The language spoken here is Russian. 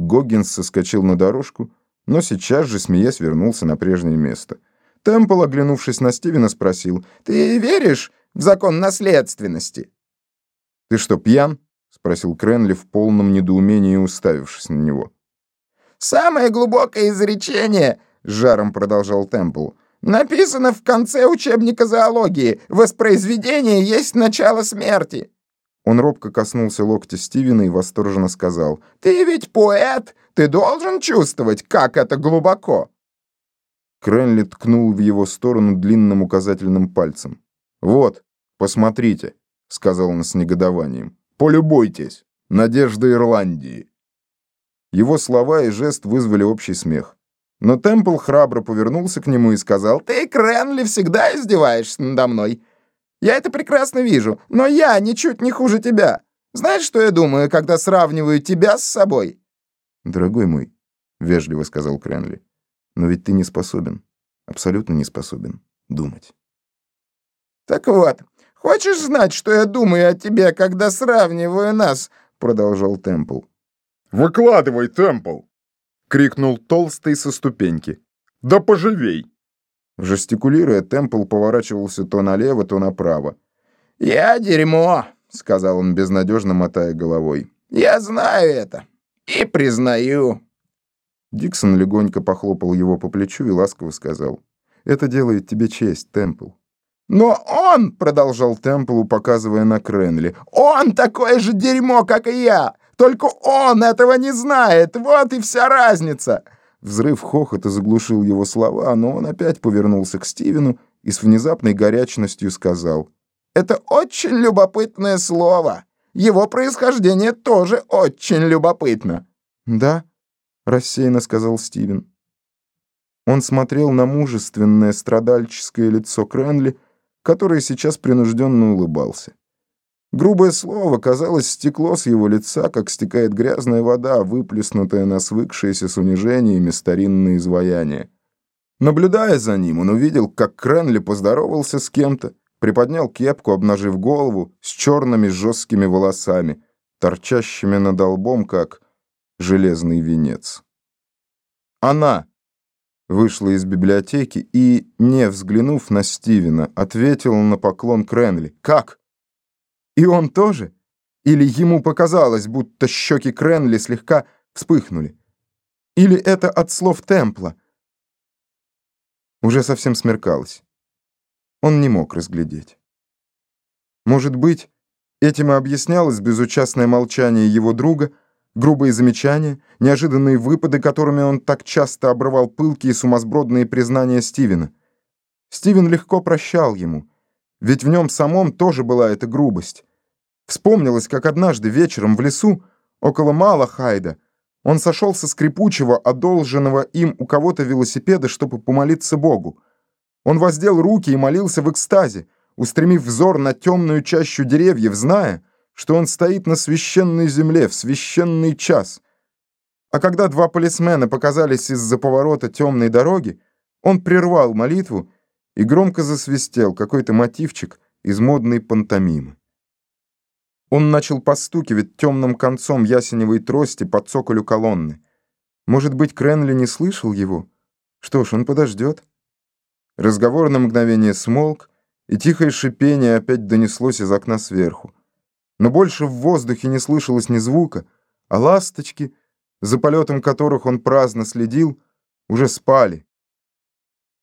Гоггинс соскочил на дорожку, но сейчас же, смеясь, вернулся на прежнее место. Темпл, оглянувшись на Стивена, спросил, «Ты веришь в закон наследственности?» «Ты что, пьян?» — спросил Кренли в полном недоумении, уставившись на него. «Самое глубокое изречение», — жаром продолжал Темпл, «написано в конце учебника зоологии. Воспроизведение есть начало смерти». Он робко коснулся локтя Стивена и восторженно сказал, «Ты ведь поэт! Ты должен чувствовать, как это глубоко!» Кренли ткнул в его сторону длинным указательным пальцем. «Вот, посмотрите», — сказал он с негодованием. «Полюбуйтесь! Надежда Ирландии!» Его слова и жест вызвали общий смех. Но Темпл храбро повернулся к нему и сказал, «Ты, Кренли, всегда издеваешься надо мной. Я это прекрасно вижу, но я ничуть не хуже тебя. Знаешь, что я думаю, когда сравниваю тебя с собой?» «Дорогой мой», — вежливо сказал Кренли, «но ведь ты не способен, абсолютно не способен думать». «Так вот, хочешь знать, что я думаю о тебе, когда сравниваю нас?» — продолжал Темпл. «Выкладывай, Темпл!» — крикнул толстый со ступеньки. «Да поживей!» Жестикулируя, Темпл поворачивался то налево, то направо. «Я дерьмо», — сказал он, безнадежно мотая головой. «Я знаю это и признаю». Диксон легонько похлопал его по плечу и ласково сказал. «Это делает тебе честь, Темпл». «Но он», — продолжал Темпл, показывая на Кренли, «он такое же дерьмо, как и я! Только он этого не знает! Вот и вся разница!» Взрыв хохота заглушил его слова, но он опять повернулся к Стивену и с внезапной горячностью сказал. «Это очень любопытное слово. Его происхождение тоже очень любопытно». «Да», — рассеянно сказал Стивен. Он смотрел на мужественное страдальческое лицо Кренли, который сейчас принужденно улыбался. Грубое слово, казалось, стекло с его лица, как стекает грязная вода, выплеснутая на свыкшиеся с унижениями старинные изваяния. Наблюдая за ним, он увидел, как Кренли поздоровался с кем-то, приподнял кепку, обнажив голову, с черными жесткими волосами, торчащими над лбом, как железный венец. Она вышла из библиотеки и, не взглянув на Стивена, ответила на поклон Кренли. «Как?» И он тоже? Или ему показалось, будто щеки Кренли слегка вспыхнули? Или это от слов Темпла? Уже совсем смеркалось. Он не мог разглядеть. Может быть, этим и объяснялось безучастное молчание его друга, грубые замечания, неожиданные выпады, которыми он так часто обрывал пылкие и сумасбродные признания Стивена. Стивен легко прощал ему, ведь в нем самом тоже была эта грубость. Вспомнилось, как однажды вечером в лесу, около Малахайда, он сошел со скрипучего, одолженного им у кого-то велосипеда, чтобы помолиться Богу. Он воздел руки и молился в экстазе, устремив взор на темную чащу деревьев, зная, что он стоит на священной земле в священный час. А когда два полисмена показались из-за поворота темной дороги, он прервал молитву и громко засвистел какой-то мотивчик из модной пантомимы. Он начал постукивать темным концом ясеневой трости по цоколю колонны. Может быть, Кренли не слышал его? Что ж, он подождет. Разговор на мгновение смолк, и тихое шипение опять донеслось из окна сверху. Но больше в воздухе не слышалось ни звука, а ласточки, за полетом которых он праздно следил, уже спали,